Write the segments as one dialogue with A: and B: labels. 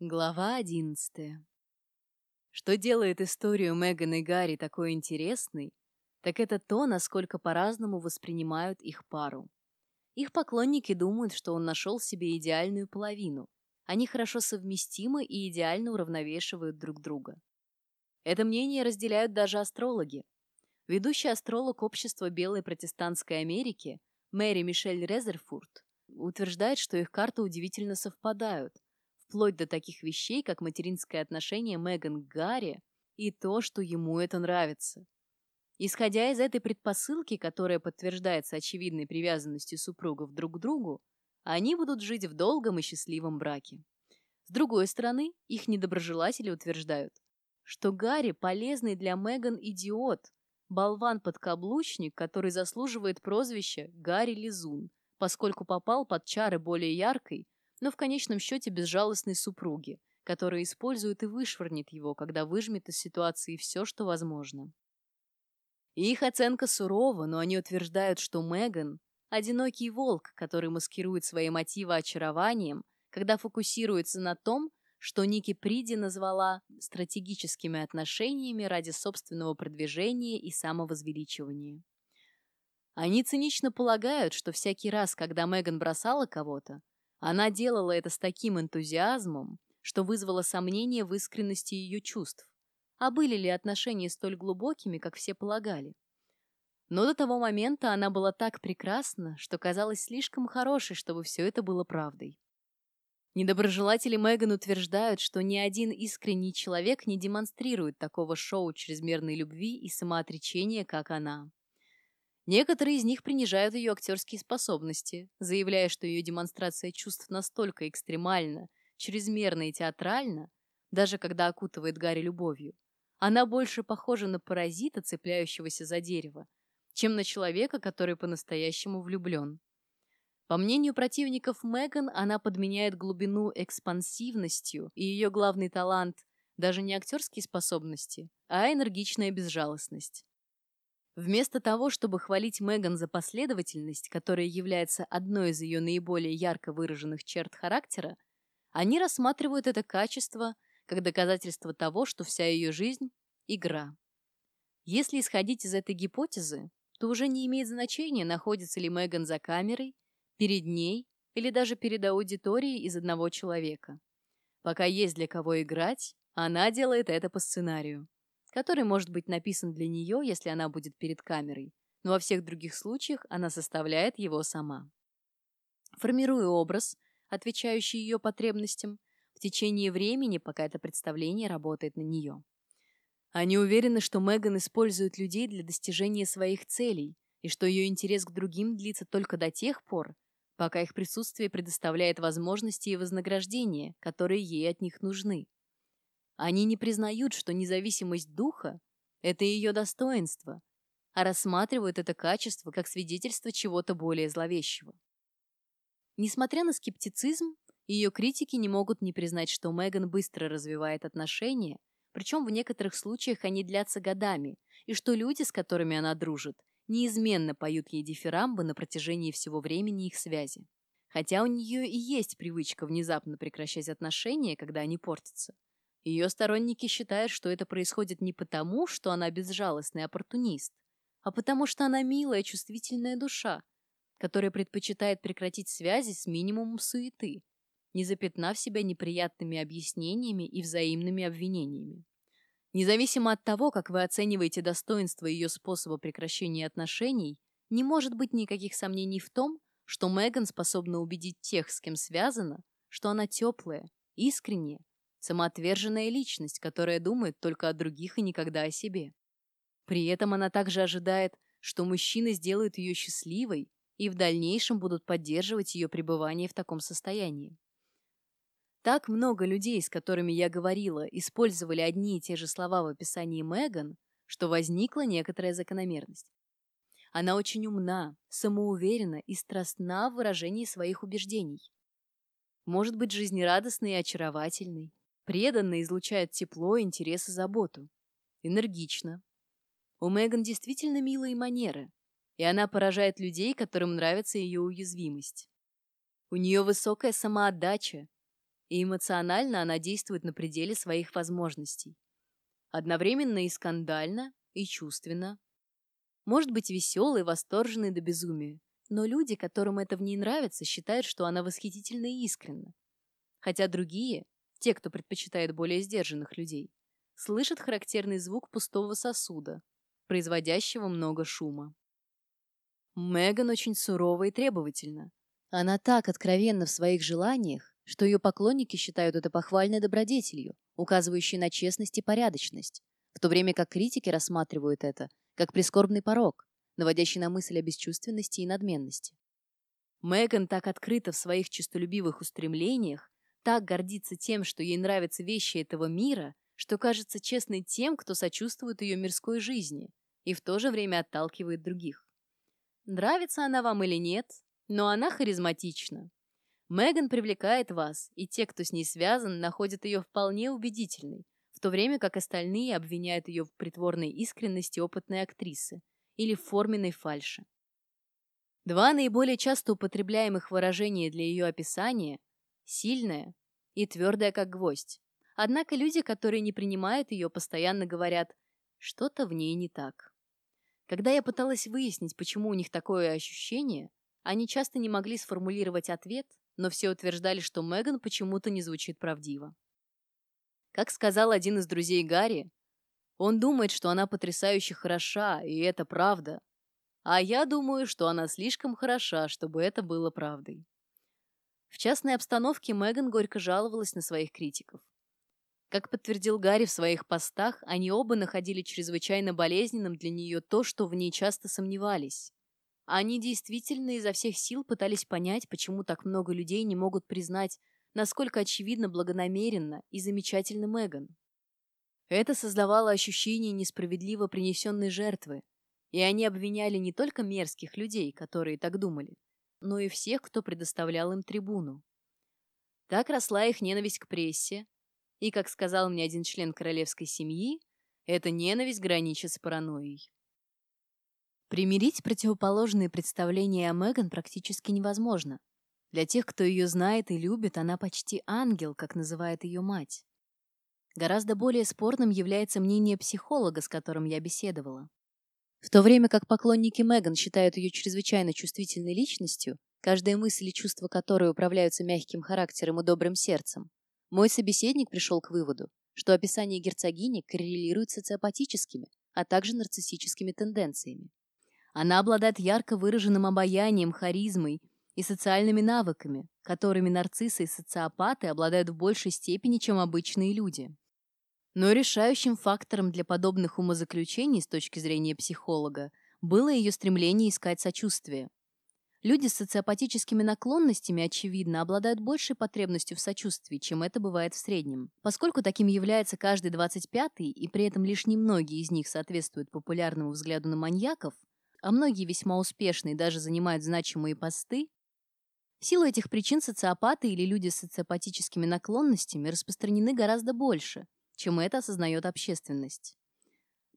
A: Глава одиннадцатая. Что делает историю Меган и Гарри такой интересной, так это то, насколько по-разному воспринимают их пару. Их поклонники думают, что он нашел себе идеальную половину. Они хорошо совместимы и идеально уравновешивают друг друга. Это мнение разделяют даже астрологи. Ведущий астролог общества Белой протестантской Америки Мэри Мишель Резерфурд утверждает, что их карты удивительно совпадают, вплоть до таких вещей, как материнское отношение Меган к Гарри и то, что ему это нравится. Исходя из этой предпосылки, которая подтверждается очевидной привязанностью супругов друг к другу, они будут жить в долгом и счастливом браке. С другой стороны, их недоброжелатели утверждают, что Гарри полезный для Меган идиот, болван-подкаблучник, который заслуживает прозвища Гарри Лизун, поскольку попал под чары более яркой, но в конечном счете безжалостной супруги, которая использует и вышвырнет его, когда выжмет из ситуации все, что возможно. Их оценка сурова, но они утверждают, что Меган – одинокий волк, который маскирует свои мотивы очарованием, когда фокусируется на том, что Ники Приди назвала стратегическими отношениями ради собственного продвижения и самовозвеличивания. Они цинично полагают, что всякий раз, когда Меган бросала кого-то, она делала это с таким энтузиазмом, что вызвало сомнение в искренности ее чувств. А были ли отношения столь глубокими, как все полагали? Но до того момента она была так прекрасна, что казалась слишком хорошей, чтобы все это было правдой. Недоброжелатели Меган утверждают, что ни один искренний человек не демонстрирует такого шоу чрезмерной любви и самоотречения, как она. Некоторые из них принижают ее актерские способности, заявляя, что ее демонстрация чувств настолько экстремальна, чрезмерна и театральна, даже когда окутывает Гарри любовью. Она больше похожа на паразита, цепляющегося за дерево, чем на человека, который по-настоящему влюблен. По мнению противников Меган, она подменяет глубину экспансивностью, и ее главный талант даже не актерские способности, а энергичная безжалостность. Вместо того, чтобы хвалить Меган за последовательность, которая является одной из ее наиболее ярко выраженных черт характера, они рассматривают это качество как доказательство того, что вся ее жизнь – игра. Если исходить из этой гипотезы, то уже не имеет значения, находится ли Меган за камерой, перед ней или даже перед аудиторией из одного человека. Пока есть для кого играть, она делает это по сценарию который может быть написан для нее, если она будет перед камерой, но во всех других случаях она составляет его сама. Формируя образ, отвечающий ее потребностям, в течение времени, пока это представление работает на нее. Они уверены, что Меган использует людей для достижения своих целей и что ее интерес к другим длится только до тех пор, пока их присутствие предоставляет возможности и вознаграждения, которые ей от них нужны. Они не признают, что независимость духа – это ее достоинство, а рассматривают это качество как свидетельство чего-то более зловещего. Несмотря на скептицизм, ее критики не могут не признать, что Меган быстро развивает отношения, причем в некоторых случаях они длятся годами, и что люди, с которыми она дружит, неизменно поют ей дифирамбы на протяжении всего времени их связи. Хотя у нее и есть привычка внезапно прекращать отношения, когда они портятся. Ее сторонники считают, что это происходит не потому, что она безжалостный оппортунист, а потому что она милая, чувствительная душа, которая предпочитает прекратить связи с минимумом суеты, не запятнав себя неприятными объяснениями и взаимными обвинениями. Независимо от того, как вы оцениваете достоинство ее способа прекращения отношений, не может быть никаких сомнений в том, что Меган способна убедить тех, с кем связана, что она теплая, искренняя самоотверженная личность, которая думает только о других и никогда о себе. При этом она также ожидает, что мужчины сделают ее счастливой и в дальнейшем будут поддерживать ее пребывание в таком состоянии. Так много людей, с которыми я говорила, использовали одни и те же слова в описании Меган, что возникла некоторая закономерность. Она очень умна, самоуверена и страстна в выражении своих убеждений. Может быть жизнерадостной и очаровательной, Преданно излучает тепло, интерес и заботу. Энергично. У Меган действительно милые манеры, и она поражает людей, которым нравится ее уязвимость. У нее высокая самоотдача, и эмоционально она действует на пределе своих возможностей. Одновременно и скандально, и чувственно. Может быть веселой, восторженной до безумия, но люди, которым это в ней нравится, считают, что она восхитительна и искренна. Хотя другие, те, кто предпочитает более сдержанных людей, слышат характерный звук пустого сосуда, производящего много шума. Меган очень сурова и требовательна. Она так откровенна в своих желаниях, что ее поклонники считают это похвальной добродетелью, указывающей на честность и порядочность, в то время как критики рассматривают это как прискорбный порог, наводящий на мысль о бесчувственности и надменности. Меган так открыта в своих честолюбивых устремлениях, так гордится тем, что ей нравятся вещи этого мира, что кажется честной тем, кто сочувствует ее мирской жизни и в то же время отталкивает других. Нравится она вам или нет, но она харизматична. Меган привлекает вас, и те, кто с ней связан, находят ее вполне убедительной, в то время как остальные обвиняют ее в притворной искренности опытной актрисы или в форменной фальши. Два наиболее часто употребляемых выражения для ее описания – сильная и твердая, как гвоздь. Однако люди, которые не принимают ее, постоянно говорят «что-то в ней не так». Когда я пыталась выяснить, почему у них такое ощущение, они часто не могли сформулировать ответ, но все утверждали, что Меган почему-то не звучит правдиво. Как сказал один из друзей Гарри, он думает, что она потрясающе хороша, и это правда. А я думаю, что она слишком хороша, чтобы это было правдой. В частной обстановке Меган горько жаловалась на своих критиков. Как подтвердил Гарри в своих постах, они оба находили чрезвычайно болезненным для нее то, что в ней часто сомневались. Они действительно изо всех сил пытались понять, почему так много людей не могут признать, насколько очевидно благонамеренно и замечательно Меган. Это создавало ощущение несправедливо принесенной жертвы, и они обвиняли не только мерзких людей, которые так думали, но и всех, кто предоставлял им трибуну. Так росла их ненависть к прессе, и, как сказал мне один член королевской семьи, эта ненависть граничит с паранойей. Примирить противоположные представления о Меган практически невозможно. Для тех, кто ее знает и любит, она почти ангел, как называет ее мать. Гораздо более спорным является мнение психолога, с которым я беседовала. В то время как поклонники Меган считают ее чрезвычайно чувствительной личностью, каждая мысль и чувство которой управляются мягким характером и добрым сердцем, мой собеседник пришел к выводу, что описание герцогини коррелирует с социопатическими, а также нарциссическими тенденциями. Она обладает ярко выраженным обаянием, харизмой и социальными навыками, которыми нарциссы и социопаты обладают в большей степени, чем обычные люди. Но решающим фактором для подобных умозаключений с точки зрения психолога было ее стремление искать сочувствие. Люди с социопатическими наклонностями, очевидно, обладают большей потребностью в сочувствии, чем это бывает в среднем. Поскольку таким является каждый 25-й, и при этом лишь немногие из них соответствуют популярному взгляду на маньяков, а многие весьма успешные даже занимают значимые посты, в силу этих причин социопаты или люди с социопатическими наклонностями распространены гораздо больше, чем это осознает общественность.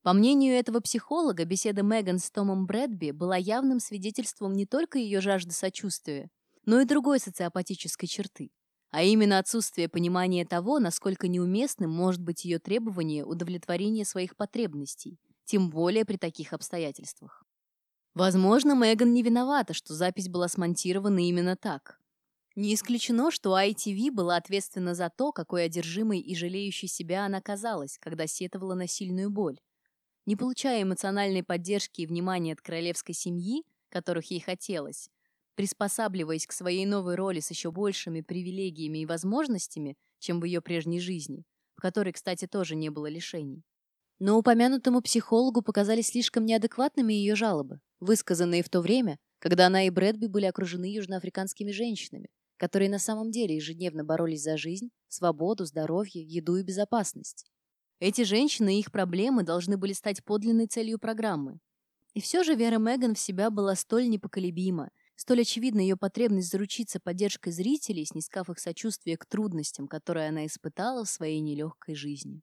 A: По мнению этого психолога, беседа Меган с Томом Брэдби была явным свидетельством не только ее жажды сочувствия, но и другой социопатической черты, а именно отсутствие понимания того, насколько неуместным может быть ее требование удовлетворения своих потребностей, тем более при таких обстоятельствах. Возможно, Меган не виновата, что запись была смонтирована именно так. Не исключено, что ITV была ответственна за то, какой одержимой и жалеющей себя она казалась, когда сетовала на сильную боль. Не получая эмоциональной поддержки и внимания от королевской семьи, которых ей хотелось, приспосабливаясь к своей новой роли с еще большими привилегиями и возможностями, чем в ее прежней жизни, в которой, кстати, тоже не было лишений. Но упомянутому психологу показались слишком неадекватными ее жалобы, высказанные в то время, когда она и Брэдби были окружены южноафриканскими женщинами, которые на самом деле ежедневно боролись за жизнь, свободу, здоровье, еду и безопасность. Эти женщины и их проблемы должны были стать подлинной целью программы. И все же вера Меган в себя была столь непоколебима, столь очевидна ее потребность заручиться поддержкой зрителей, снискав их сочувствие к трудностям, которые она испытала в своей нелегкой жизни.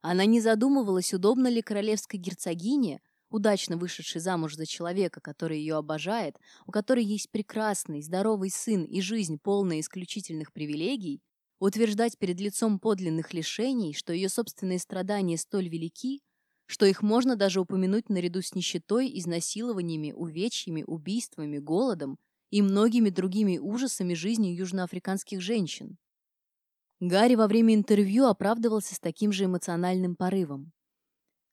A: Она не задумывалась, удобно ли королевской герцогине, удачно вышедшей замуж за человека, который ее обожает, у которой есть прекрасный, здоровый сын и жизнь, полная исключительных привилегий, Утверждать перед лицом подлинных лишений, что ее собственные страдания столь велики, что их можно даже упомянуть наряду с нищетой, изнасилованиями, увечьями, убийствами, голодом и многими другими ужасами жизни южноафриканских женщин. Гарри во время интервью оправдывался с таким же эмоциональным порывом.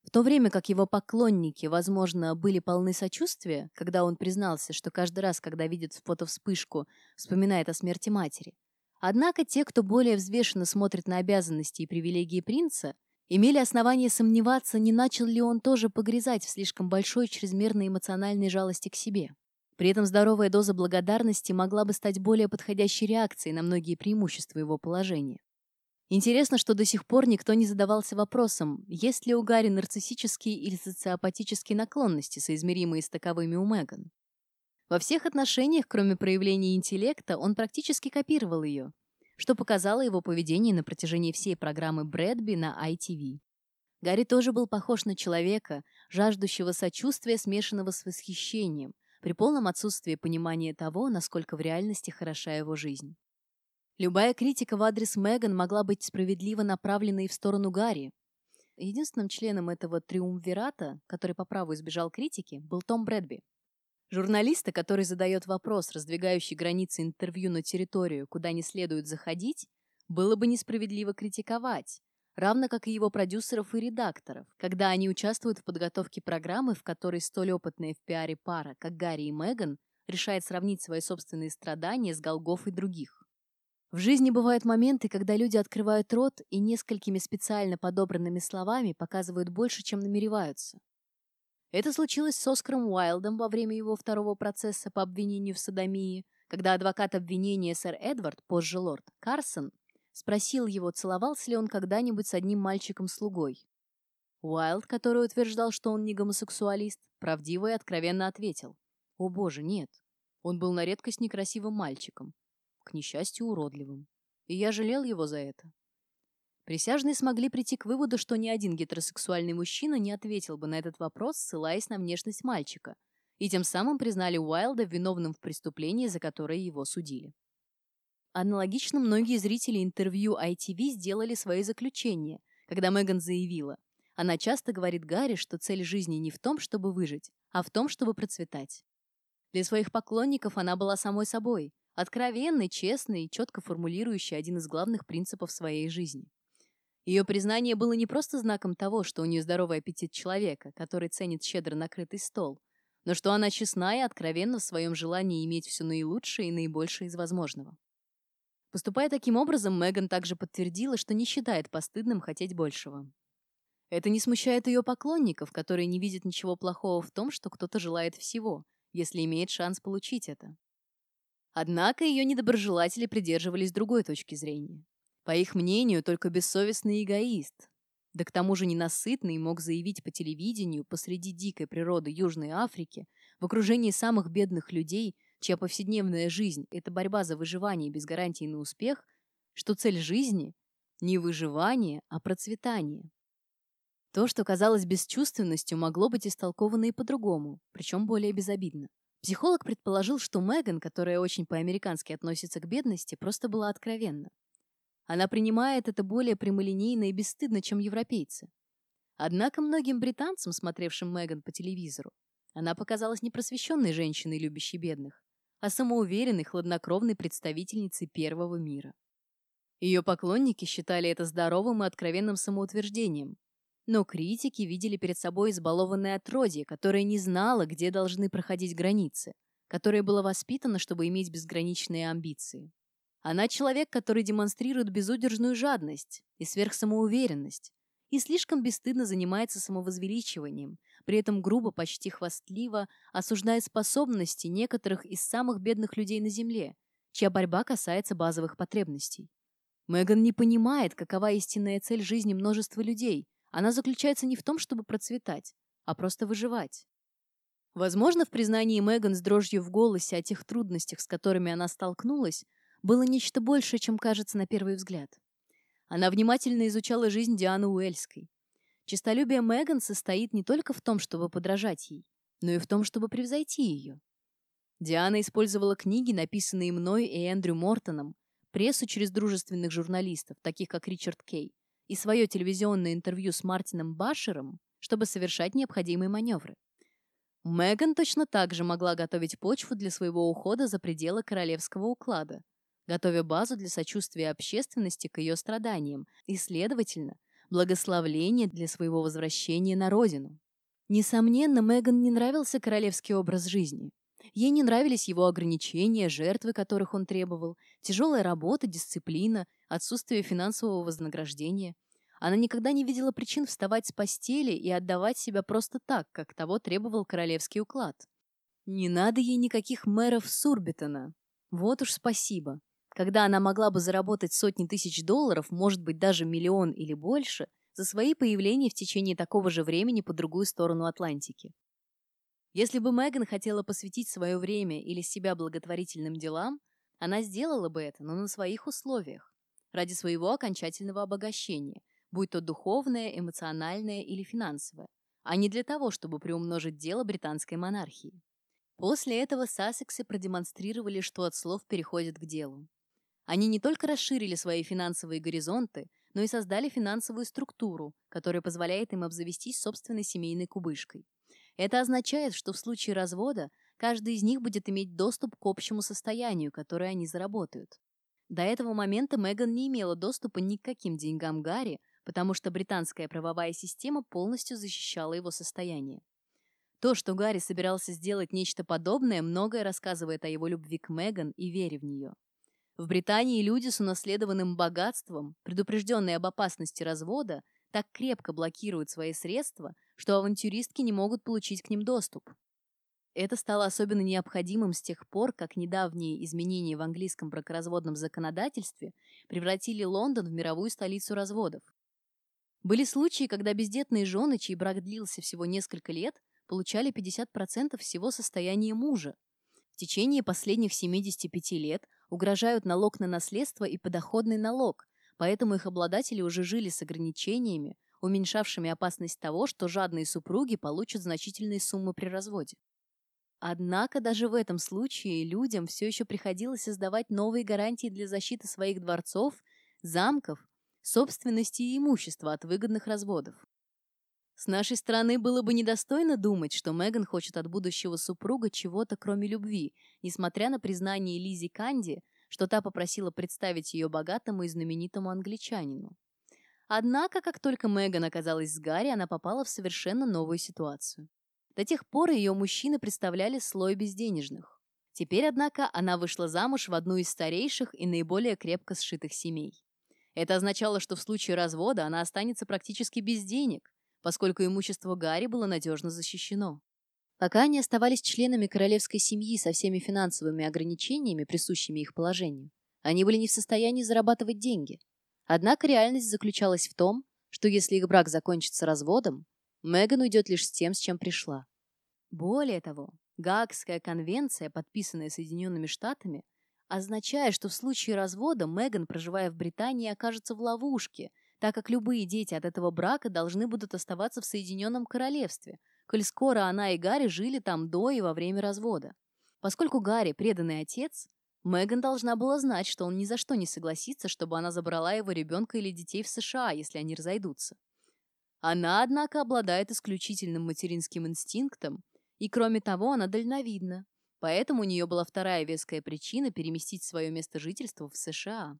A: В то время как его поклонники, возможно, были полны сочувствия, когда он признался, что каждый раз, когда видит фотовспышку, вспоминает о смерти матери. Однако те, кто более взвешенно смотрит на обязанности и привилегии принца, имели основания сомневаться, не начал ли он тоже погрязать в слишком большой чрезмерной эмоциональной жалости к себе. При этом здоровая доза благодарности могла бы стать более подходящей реакцией на многие преимущества его положения. Интересно, что до сих пор никто не задавался вопросом, есть ли у Гарри нарциссические или социопатические наклонности, соизмеримые с таковыми у Меган. Во всех отношениях, кроме проявления интеллекта, он практически копировал ее, что показало его поведение на протяжении всей программы Брэдби на ITV. Гарри тоже был похож на человека, жаждущего сочувствия, смешанного с восхищением, при полном отсутствии понимания того, насколько в реальности хороша его жизнь. Любая критика в адрес Меган могла быть справедливо направлена и в сторону Гарри. Единственным членом этого триумвирата, который по праву избежал критики, был Том Брэдби. Журналиста, который задает вопрос, раздвигающий границы интервью на территорию, куда не следует заходить, было бы несправедливо критиковать, равно как и его продюсеров и редакторов, когда они участвуют в подготовке программы, в которой столь опытная в пиаре пара, как Гарри и Меган, решает сравнить свои собственные страдания с Голгоф и других. В жизни бывают моменты, когда люди открывают рот и несколькими специально подобранными словами показывают больше, чем намереваются. Это случилось с Оскаром Уайлдом во время его второго процесса по обвинению в садомии, когда адвокат обвинения сэр Эдвард, позже лорд Карсон, спросил его, целовался ли он когда-нибудь с одним мальчиком-слугой. Уайлд, который утверждал, что он не гомосексуалист, правдиво и откровенно ответил. «О боже, нет. Он был на редкость некрасивым мальчиком к несчастью, уродливым. И я жалел его за это. Присяжные смогли прийти к выводу, что ни один гетеросексуальный мужчина не ответил бы на этот вопрос, ссылаясь на внешность мальчика, и тем самым признали Уайлда виновным в преступлении, за которое его судили. Аналогично многие зрители интервью ITV сделали свои заключения, когда Меган заявила, она часто говорит Гарри, что цель жизни не в том, чтобы выжить, а в том, чтобы процветать. Для своих поклонников она была самой собой, Откровенный, честный и четко формулирующий один из главных принципов своей жизни. Ее признание было не просто знаком того, что у нее здоровый аппетит человека, который ценит щедро накрытый стол, но что она честна и откровенна в своем желании иметь все наилучшее и наибольшее из возможного. Поступая таким образом, Меган также подтвердила, что не считает постыдным хотеть большего. Это не смущает ее поклонников, которые не видят ничего плохого в том, что кто-то желает всего, если имеет шанс получить это. Однако ее недоброжелатели придерживались другой точки зрения. По их мнению, только бессовестный эгоист, да к тому же ненасытный мог заявить по телевидению посреди дикой природы Южной Африки, в окружении самых бедных людей, чья повседневная жизнь – это борьба за выживание без гарантии на успех, что цель жизни – не выживание, а процветание. То, что казалось бесчувственностью, могло быть истолковано и по-другому, причем более безобидно. Психолог предположил, что Меган, которая очень по-американски относится к бедности, просто была откровенна. Она принимает это более прямолинейно и бесстыдно, чем европейцы. Однако многим британцам, смотревшим Меган по телевизору, она показалась не просвещенной женщиной, любящей бедных, а самоуверенной, хладнокровной представительницей первого мира. Ее поклонники считали это здоровым и откровенным самоутверждением, но критики видели перед собой избалованное отродье, которое не знало, где должны проходить границы, которое было воспитано, чтобы иметь безграничные амбиции. Она человек, который демонстрирует безудержную жадность и сверхсамоуверенность, и слишком бесстыдно занимается самовозвеличиванием, при этом грубо, почти хвастливо осуждая способности некоторых из самых бедных людей на Земле, чья борьба касается базовых потребностей. Меган не понимает, какова истинная цель жизни множества людей – она заключается не в том, чтобы процветать, а просто выживать. Возможно, в признании Меган с дрожью в голосе о тех трудностях, с которыми она столкнулась, было нечто большее, чем кажется на первый взгляд. Она внимательно изучала жизнь Дианы Уэльской. Чистолюбие Меган состоит не только в том, чтобы подражать ей, но и в том, чтобы превзойти ее. Диана использовала книги, написанные мной и Эндрю Мортоном, прессу через дружественных журналистов, таких как Ричард Кей, и свое телевизионное интервью с Мартином Башером, чтобы совершать необходимые маневры. Меган точно так же могла готовить почву для своего ухода за пределы королевского уклада, готовя базу для сочувствия общественности к ее страданиям и, следовательно, благословления для своего возвращения на родину. Несомненно, Меган не нравился королевский образ жизни. Ей не нравились его ограничения, жертвы, которых он требовал, тяжелая работа, дисциплина, отсутствие финансового вознаграждения. Она никогда не видела причин вставать с постели и отдавать себя просто так, как того требовал королевский уклад. Не надо ей никаких мэров Сурбитона. Вот уж спасибо. Когда она могла бы заработать сотни тысяч долларов, может быть, даже миллион или больше, за свои появления в течение такого же времени по другую сторону Атлантики. Если бы Меган хотела посвятить свое время или себя благотворительным делам, она сделала бы это, но на своих условиях, ради своего окончательного обогащения, будь то духовное, эмоциональное или финансовое, а не для того, чтобы приумножить дело британской монархии. После этого Сассексы продемонстрировали, что от слов переходят к делу. Они не только расширили свои финансовые горизонты, но и создали финансовую структуру, которая позволяет им обзавестись собственной семейной кубышкой. Это означает, что в случае развода каждый из них будет иметь доступ к общему состоянию, которое они заработают. До этого момента Меган не имела доступа ни к каким деньгам Гарри, потому что британская правовая система полностью защищала его состояние. То, что Гарри собирался сделать нечто подобное, многое рассказывает о его любви к Меган и вере в нее. В Британии люди с унаследованным богатством, предупрежденные об опасности развода, так крепко блокируют свои средства, что авантюристки не могут получить к ним доступ. Это стало особенно необходимым с тех пор, как недавние изменения в английском бракоразводном законодательстве превратили Лондон в мировую столицу разводов. Были случаи, когда бездетные жены, чей брак длился всего несколько лет, получали 50% всего состояния мужа. В течение последних 75 лет угрожают налог на наследство и подоходный налог, поэтому их обладатели уже жили с ограничениями, уменьшавшими опасность того, что жадные супруги получат значительные суммы при разводе. Однако даже в этом случае людям все еще приходилось создавать новые гарантии для защиты своих дворцов, замков, собственности и имущества от выгодных разводов. С нашей стороны было бы недостойно думать, что Меган хочет от будущего супруга чего-то, кроме любви, несмотря на признание Лизи Канди, что та попросила представить ее богатому и знаменитому англичанину. Однако, как только Меган оказалась с Гарри, она попала в совершенно новую ситуацию. До тех пор ее мужчины представляли слой безденежных. Теперь, однако, она вышла замуж в одну из старейших и наиболее крепко сшитых семей. Это означало, что в случае развода она останется практически без денег, поскольку имущество Гарри было надежно защищено. Пока они оставались членами королевской семьи со всеми финансовыми ограничениями, присущими их положению, они были не в состоянии зарабатывать деньги. Однако реальность заключалась в том, что если их брак закончится разводом, Меган уйдет лишь с тем, с чем пришла. Более того, Гаагская конвенция, подписанная Соединенными Штатами, означает, что в случае развода Меган, проживая в Британии, окажется в ловушке, так как любые дети от этого брака должны будут оставаться в Соединенном Королевстве, коль скоро она и Гарри жили там до и во время развода. Поскольку Гарри преданный отец, Меган должна была знать, что он ни за что не согласится, чтобы она забрала его ребенка или детей в США, если они разойдутся. Она, однако, обладает исключительным материнским инстинктом, и, кроме того, она дальновидна, поэтому у нее была вторая веская причина переместить свое место жительства в США.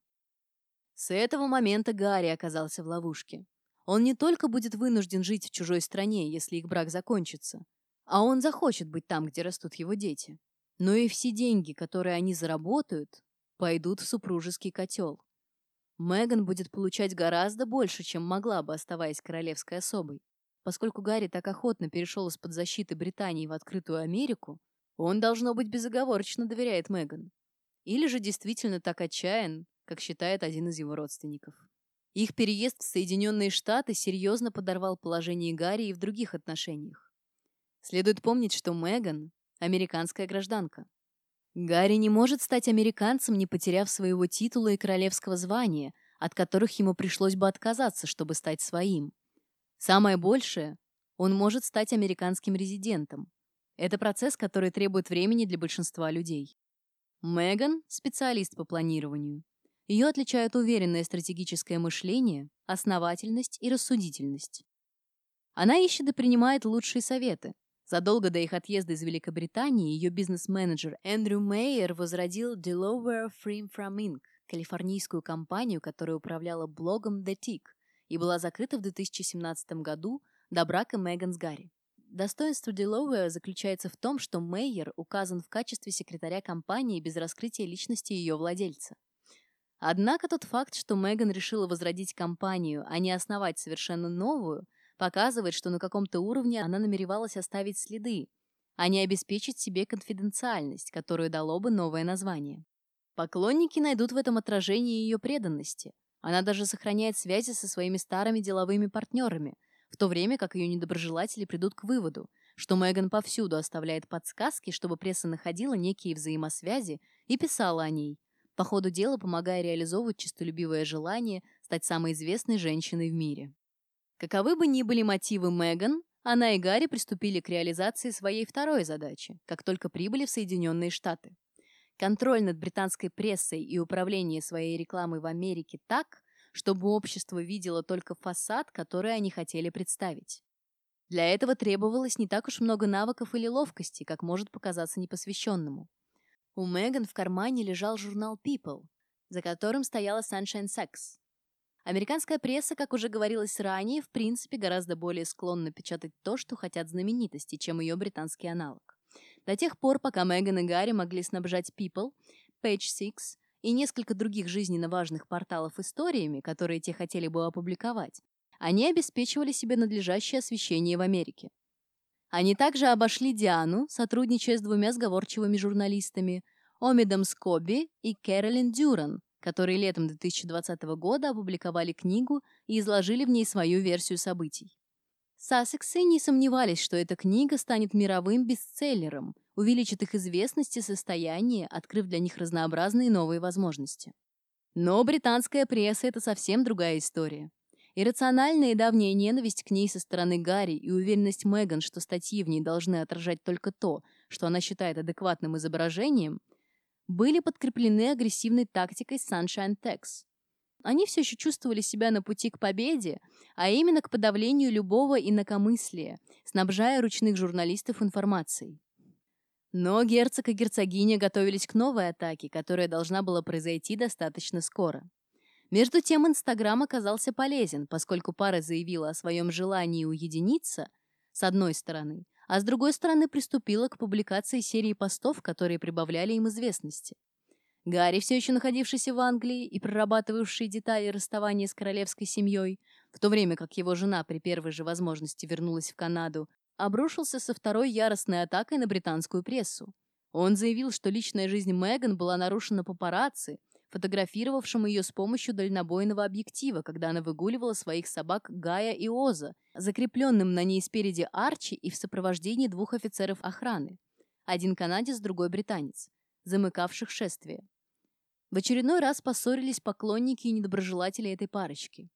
A: С этого момента Гарри оказался в ловушке. Он не только будет вынужден жить в чужой стране, если их брак закончится, а он захочет быть там, где растут его дети. Но и все деньги, которые они заработают, пойдут в супружеский котел. Меган будет получать гораздо больше, чем могла бы, оставаясь королевской особой. Поскольку Гарри так охотно перешел из-под защиты Британии в открытую Америку, он, должно быть, безоговорочно доверяет Меган. Или же действительно так отчаян, как считает один из его родственников. Их переезд в Соединенные Штаты серьезно подорвал положение Гарри и в других отношениях. Следует помнить, что Меган – американская гражданка. Гарри не может стать американцем, не потеряв своего титула и королевского звания, от которых ему пришлось бы отказаться, чтобы стать своим. Самое большее – он может стать американским резидентом. Это процесс, который требует времени для большинства людей. Меган – специалист по планированию. Ее отличают уверенное стратегическое мышление, основательность и рассудительность. Она ищет и принимает лучшие советы. Задолго до их отъезда из Великобритании ее бизнес-менеджер Эндрю Мейер возродил Delaware Frame From Inc., калифорнийскую компанию, которая управляла блогом The Tick и была закрыта в 2017 году до брака Меган с Гарри. Достоинство Деловера заключается в том, что Мейер указан в качестве секретаря компании без раскрытия личности ее владельца. Однако тот факт, что Меган решила возродить компанию, а не основать совершенно новую, показывает, что на каком-то уровне она намеревалась оставить следы, а не обеспечить себе конфиденциальность, которую дало бы новое название. Поклонники найдут в этом отражение ее преданности. Она даже сохраняет связи со своими старыми деловыми партнерами – в то время как ее недоброжелатели придут к выводу, что Меган повсюду оставляет подсказки, чтобы пресса находила некие взаимосвязи и писала о ней, по ходу дела помогая реализовывать честолюбивое желание стать самой известной женщиной в мире. Каковы бы ни были мотивы Меган, она и Гарри приступили к реализации своей второй задачи, как только прибыли в Соединенные Штаты. Контроль над британской прессой и управление своей рекламой в Америке так, чтобы общество видело только фасад, который они хотели представить. Для этого требовалось не так уж много навыков или ловкости, как может показаться непосвященному. У Меган в кармане лежал журнал People, за которым стояла Sunshine Sex. Американская пресса, как уже говорилось ранее, в принципе гораздо более склонна печатать то, что хотят знаменитости, чем ее британский аналог. До тех пор, пока Меган и Гарри могли снабжать People, Page Six и несколько других жизненно важных порталов историями, которые те хотели бы опубликовать, они обеспечивали себе надлежащее освещение в Америке. Они также обошли Диану, сотрудничая с двумя сговорчивыми журналистами Омидом Скоби и Кэролин Дюран, которые летом 2020 года опубликовали книгу и изложили в ней свою версию событий. Сассексы не сомневались, что эта книга станет мировым бестселлером, увеличит их известность и состояние, открыв для них разнообразные новые возможности. Но британская пресса – это совсем другая история. Иррациональная и давняя ненависть к ней со стороны Гарри и уверенность Меган, что статьи в ней должны отражать только то, что она считает адекватным изображением, были подкреплены агрессивной тактикой Sunshine Tax. Они все еще чувствовали себя на пути к победе, а именно к подавлению любого инакомыслия, снабжая ручных журналистов информацией. Но герцог и герцогиня готовились к новой атаке, которая должна была произойти достаточно скоро. Между тем Инстаграм оказался полезен, поскольку пара заявила о своем желании уединиться, с одной стороны, а с другой стороны приступила к публикации серии постов, которые прибавляли им известности. Гарри, все еще находившийся в Англии и прорабатывавший детали расставания с королевской семьей, в то время как его жена при первой же возможности вернулась в Канаду обрушился со второй яростной атакой на британскую прессу. Он заявил, что личная жизнь Меган была нарушена папарацци, фотографировавшим ее с помощью дальнобойного объектива, когда она выгуливала своих собак Гая и Оза, закрепленным на ней спереди Арчи и в сопровождении двух офицеров охраны. Один канадец, другой британец, замыкавших шествие. В очередной раз поссорились поклонники и недоброжелатели этой парочки.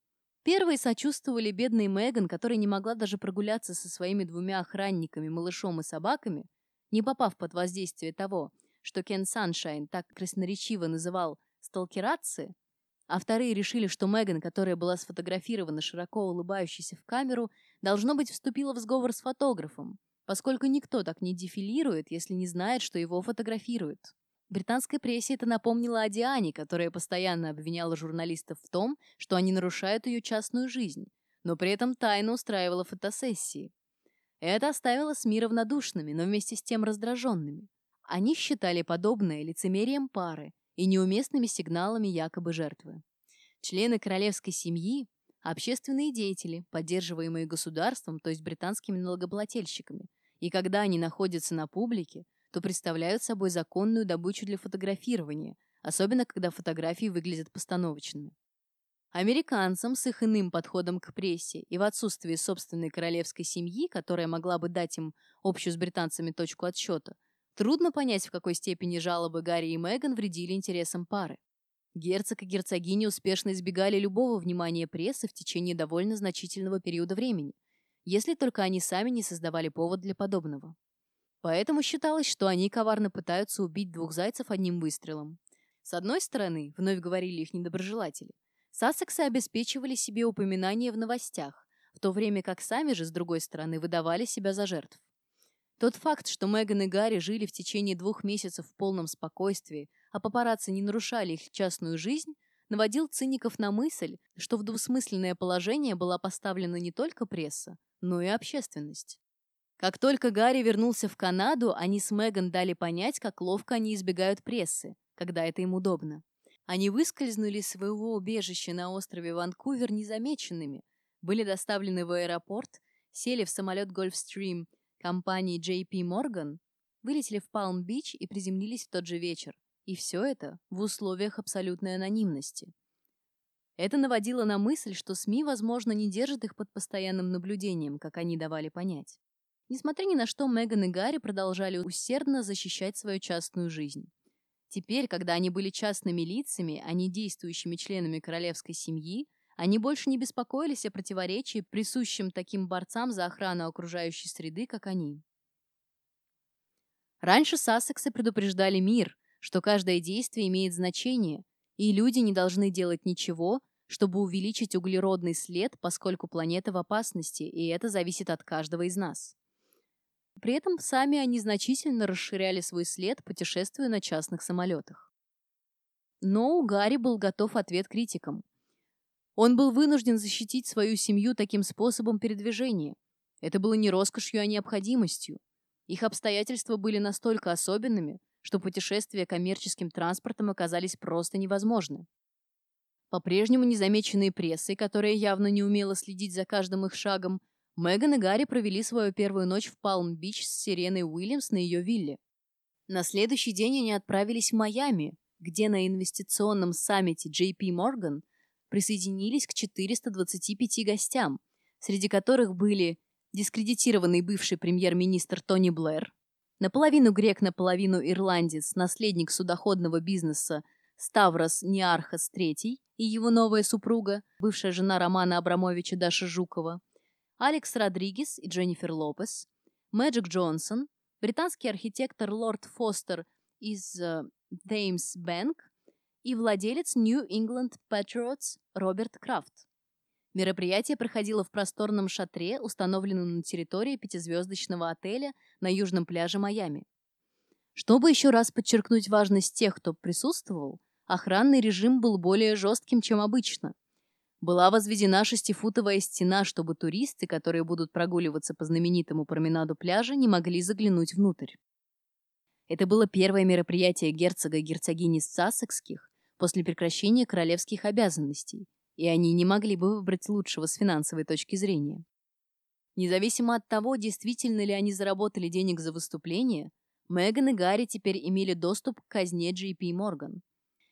A: Первые сочувствовали бедной Меган, которая не могла даже прогуляться со своими двумя охранниками, малышом и собаками, не попав под воздействие того, что Кен Саншайн так красноречиво называл «сталкерации», а вторые решили, что Меган, которая была сфотографирована широко улыбающейся в камеру, должно быть вступила в сговор с фотографом, поскольку никто так не дефилирует, если не знает, что его фотографируют. Британской прессе это напомнило о Диане, которая постоянно обвиняла журналистов в том, что они нарушают ее частную жизнь, но при этом тайно устраивала фотосессии. Это оставило СМИ равнодушными, но вместе с тем раздраженными. Они считали подобное лицемерием пары и неуместными сигналами якобы жертвы. Члены королевской семьи – общественные деятели, поддерживаемые государством, то есть британскими налогоплательщиками, и когда они находятся на публике, то представляют собой законную добычу для фотографирования, особенно когда фотографии выглядят постановочными. Американцам с их иным подходом к прессе и в отсутствии собственной королевской семьи, которая могла бы дать им общую с британцами точку отсчета, трудно понять, в какой степени жалобы Гарри и Меган вредили интересам пары. Герцог и герцогиня успешно избегали любого внимания прессы в течение довольно значительного периода времени, если только они сами не создавали повод для подобного. Поэтому считалось, что они коварно пытаются убить двух зайцев одним выстрелом. С одной стороны, вновь говорили их недоброжелатели, Сассексы обеспечивали себе упоминания в новостях, в то время как сами же, с другой стороны, выдавали себя за жертв. Тот факт, что Меган и Гарри жили в течение двух месяцев в полном спокойствии, а папарацци не нарушали их частную жизнь, наводил циников на мысль, что в двусмысленное положение была поставлена не только пресса, но и общественность. Как только Гарри вернулся в Канаду, они с Меган дали понять, как ловко они избегают прессы, когда это им удобно. Они выскользнули из своего убежища на острове Ванкувер незамеченными, были доставлены в аэропорт, сели в самолет Gulfstream компании JP Morgan, вылетели в Палм-Бич и приземлились в тот же вечер. И все это в условиях абсолютной анонимности. Это наводило на мысль, что СМИ, возможно, не держат их под постоянным наблюдением, как они давали понять. Несмотря ни на что, Меган и Гарри продолжали усердно защищать свою частную жизнь. Теперь, когда они были частными лицами, а не действующими членами королевской семьи, они больше не беспокоились о противоречии, присущем таким борцам за охрану окружающей среды, как они. Раньше Сассексы предупреждали мир, что каждое действие имеет значение, и люди не должны делать ничего, чтобы увеличить углеродный след, поскольку планета в опасности, и это зависит от каждого из нас. При этом сами они значительно расширяли свой след, путешествуя на частных самолетах. Но у Гарри был готов ответ критикам. Он был вынужден защитить свою семью таким способом передвижения. Это было не роскошью, а необходимостью. Их обстоятельства были настолько особенными, что путешествия коммерческим транспортом оказались просто невозможны. По-прежнему незамеченные прессой, которая явно не умела следить за каждым их шагом, Меган и Гарри провели свою первую ночь в Палм-Бич с Сиреной Уильямс на ее вилле. На следующий день они отправились в Майами, где на инвестиционном саммите JP Morgan присоединились к 425 гостям, среди которых были дискредитированный бывший премьер-министр Тони Блэр, Наполовину грек, наполовину ирландец, наследник судоходного бизнеса Ставрос Ниархас III и его новая супруга, бывшая жена Романа Абрамовича Даша Жукова, Алекс Родригес и Дженнифер Лопес, Мэджик Джонсон, британский архитектор Лорд Фостер из uh, Thames Bank и владелец New England Patriots Роберт Крафт. Мероприятие проходило в просторном шатре, установленном на территории пятизвездочного отеля на южном пляже Майами. Чтобы еще раз подчеркнуть важность тех, кто присутствовал, охранный режим был более жестким, чем обычно. Была возведена шестифутовая стена, чтобы туристы, которые будут прогуливаться по знаменитому променаду пляжа, не могли заглянуть внутрь. Это было первое мероприятие герцога и герцогини Сассекских после прекращения королевских обязанностей, и они не могли бы выбрать лучшего с финансовой точки зрения. Независимо от того, действительно ли они заработали денег за выступление, Меган и Гарри теперь имели доступ к казне JP Morgan.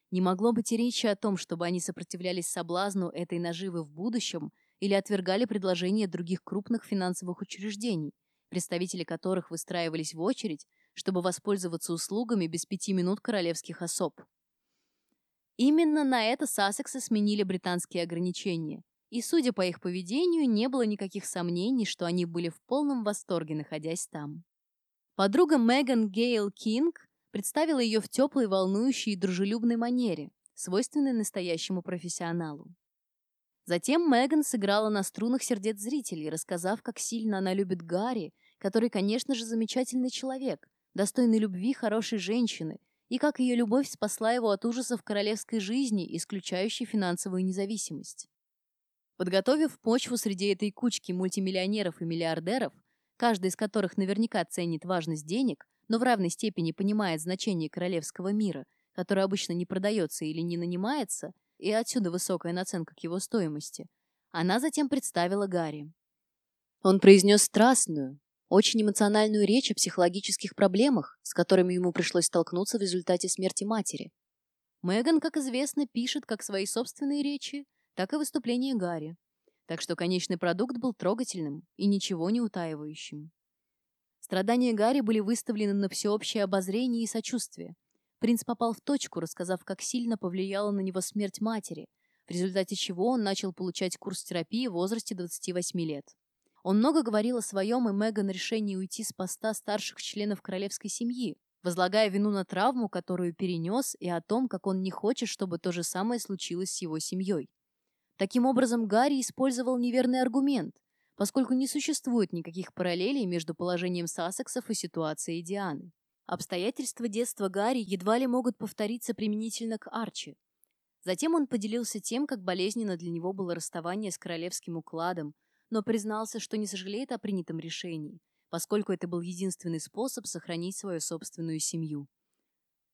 A: Не могло быть и речи о том, чтобы они сопротивлялись соблазну этой наживы в будущем или отвергали предложения других крупных финансовых учреждений, представители которых выстраивались в очередь, чтобы воспользоваться услугами без пяти минут королевских особ. Именно на это Сассексы сменили британские ограничения. И, судя по их поведению, не было никаких сомнений, что они были в полном восторге, находясь там. Подруга Меган Гейл Кинг представила ее в теплой, волнующей и дружелюбной манере, свойственной настоящему профессионалу. Затем Меган сыграла на струнах сердец зрителей, рассказав, как сильно она любит Гарри, который, конечно же, замечательный человек, достойный любви хорошей женщины, и как ее любовь спасла его от ужасов королевской жизни, исключающей финансовую независимость. Подготовив почву среди этой кучки мультимиллионеров и миллиардеров, каждый из которых наверняка ценит важность денег, но в равной степени понимает значение королевского мира, который обычно не продается или не нанимается, и отсюда высокая наценка к его стоимости, она затем представила Гарри. Он произнес страстную, очень эмоциональную речь о психологических проблемах, с которыми ему пришлось столкнуться в результате смерти матери. Меган, как известно, пишет как свои собственные речи, так и выступления Гарри. Так что конечный продукт был трогательным и ничего не утаивающим. Страдания Гарри были выставлены на всеобщее обозрение и сочувствие. Принц попал в точку, рассказав, как сильно повлияла на него смерть матери, в результате чего он начал получать курс терапии в возрасте 28 лет. Он много говорил о своем и Меган решении уйти с поста старших членов королевской семьи, возлагая вину на травму, которую перенес, и о том, как он не хочет, чтобы то же самое случилось с его семьей. Таким образом, Гарри использовал неверный аргумент, поскольку не существует никаких параллелей между положением Сассексов и ситуацией Дианы. Обстоятельства детства Гарри едва ли могут повториться применительно к Арчи. Затем он поделился тем, как болезненно для него было расставание с королевским укладом, но признался, что не сожалеет о принятом решении, поскольку это был единственный способ сохранить свою собственную семью.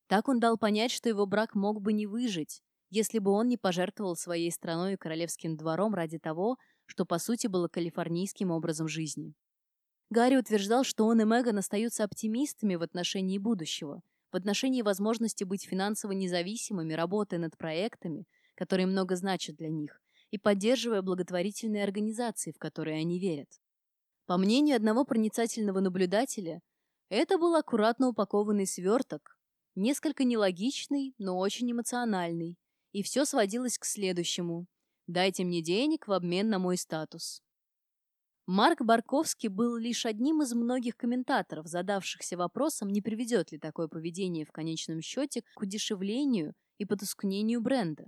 A: Так он дал понять, что его брак мог бы не выжить, если бы он не пожертвовал своей страной и королевским двором ради того, что по сути было калифорнийским образом жизни. Гарри утверждал, что он и Меган остаются оптимистами в отношении будущего, в отношении возможности быть финансово независимыми, работая над проектами, которые много значат для них, и поддерживая благотворительные организации, в которые они верят. По мнению одного проницательного наблюдателя, это был аккуратно упакованный сверток, несколько нелогичный, но очень эмоциональный, и все сводилось к следующему. «Дайте мне денег в обмен на мой статус». Марк Барковский был лишь одним из многих комментаторов, задавшихся вопросом, не приведет ли такое поведение в конечном счете к удешевлению и потускнению бренда.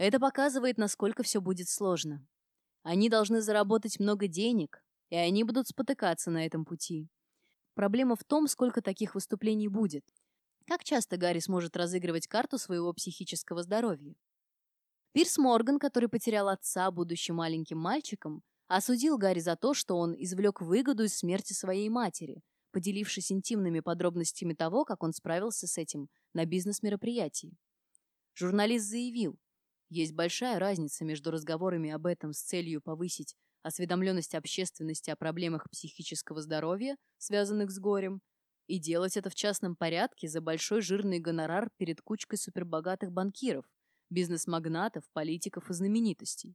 A: Это показывает, насколько все будет сложно. Они должны заработать много денег, и они будут спотыкаться на этом пути. Проблема в том, сколько таких выступлений будет. Как часто Гарри сможет разыгрывать карту своего психического здоровья? Пирс Морган, который потерял отца, будучи маленьким мальчиком, осудил Гарри за то, что он извлек выгоду из смерти своей матери, поделившись интимными подробностями того, как он справился с этим на бизнес-мероприятии. Журналист заявил, есть большая разница между разговорами об этом с целью повысить осведомленность общественности о проблемах психического здоровья, связанных с горем, и делать это в частном порядке за большой жирный гонорар перед кучкой супербогатых банкиров, бизнес-магнатов, политиков и знаменитостей,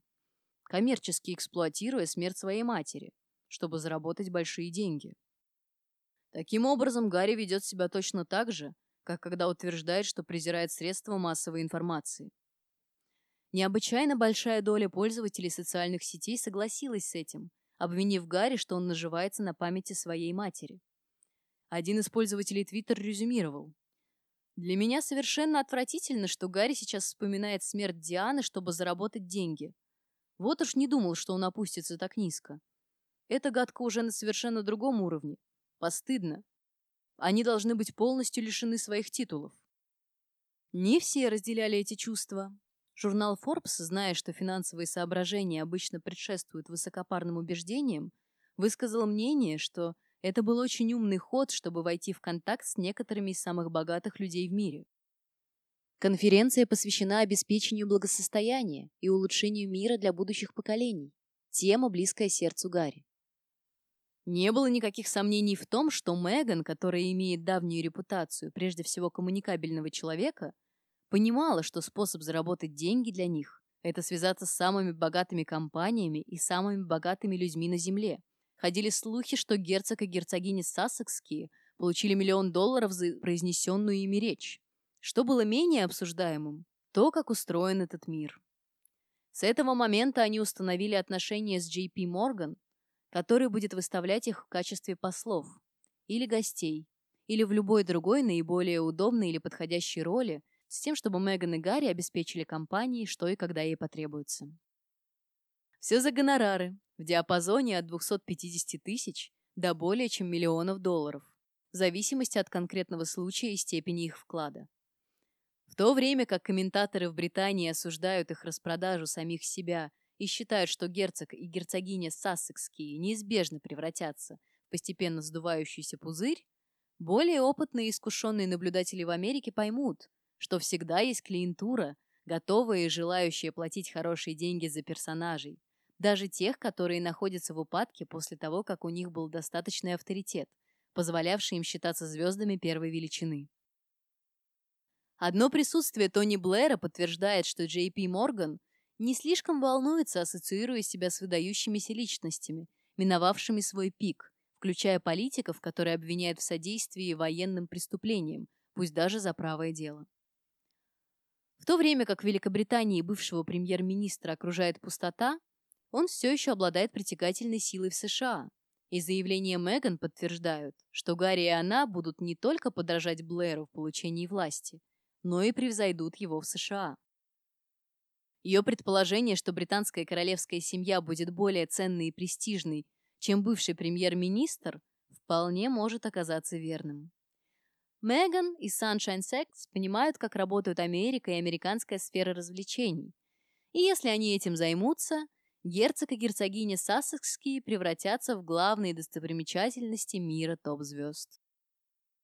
A: коммерчески эксплуатируя смерть своей матери, чтобы заработать большие деньги. Таким образом, Гарри ведет себя точно так же, как когда утверждает, что презирает средства массовой информации. Необычайно большая доля пользователей социальных сетей согласилась с этим, обвинив Гарри, что он наживается на памяти своей матери. Один из пользователей Twitter резюмировал. «Для меня совершенно отвратительно, что Гарри сейчас вспоминает смерть Дианы, чтобы заработать деньги. Вот уж не думал, что он опустится так низко. Эта гадка уже на совершенно другом уровне. Постыдно. Они должны быть полностью лишены своих титулов». Не все разделяли эти чувства. Журнал Forbes, зная, что финансовые соображения обычно предшествуют высокопарным убеждениям, высказал мнение, что это был очень умный ход, чтобы войти в контакт с некоторыми из самых богатых людей в мире. Конференция посвящена обеспечению благосостояния и улучшению мира для будущих поколений. Тема, близкая сердцу Гарри. Не было никаких сомнений в том, что Меган, которая имеет давнюю репутацию прежде всего коммуникабельного человека, Понимала, что способ заработать деньги для них – это связаться с самыми богатыми компаниями и самыми богатыми людьми на Земле. Ходили слухи, что герцог и герцогиня Сассекские получили миллион долларов за произнесенную ими речь. Что было менее обсуждаемым – то, как устроен этот мир. С этого момента они установили отношения с JP Morgan, который будет выставлять их в качестве послов или гостей, или в любой другой наиболее удобной или подходящей роли – с тем, чтобы Меган и Гарри обеспечили компании, что и когда ей потребуется. Все за гонорары в диапазоне от 250 тысяч до более чем миллионов долларов, в зависимости от конкретного случая и степени их вклада. В то время как комментаторы в Британии осуждают их распродажу самих себя и считают, что герцог и герцогиня Сассекские неизбежно превратятся в постепенно сдувающийся пузырь, более опытные и искушенные наблюдатели в Америке поймут, что всегда есть клиентура, готовая и желающая платить хорошие деньги за персонажей, даже тех, которые находятся в упадке после того, как у них был достаточный авторитет, позволявший им считаться звездами первой величины. Одно присутствие Тони Блэра подтверждает, что Джей Пи Морган не слишком волнуется, ассоциируя себя с выдающимися личностями, миновавшими свой пик, включая политиков, которые обвиняют в содействии военным преступлениям, пусть даже за правое дело. В то время как Великобритании бывшего премьер-министра окружает пустота, он все еще обладает притягательной силой в США, И заявления Меган подтверждают, что Гарри и она будут не только подражать Блэру в получении власти, но и превзойдут его в США. Ее предположение, что британская королевская семья будет более ценной и престижной, чем бывший премьер-министр, вполне может оказаться верным. Меган и Sunshine Sex понимают, как работают Америка и американская сфера развлечений. И если они этим займутся, герцог и герцогиня Сассекские превратятся в главные достопримечательности мира топ-звезд.